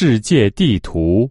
世界地图。